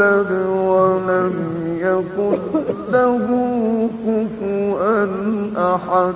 يولد ولم يكن له كفوا أحد.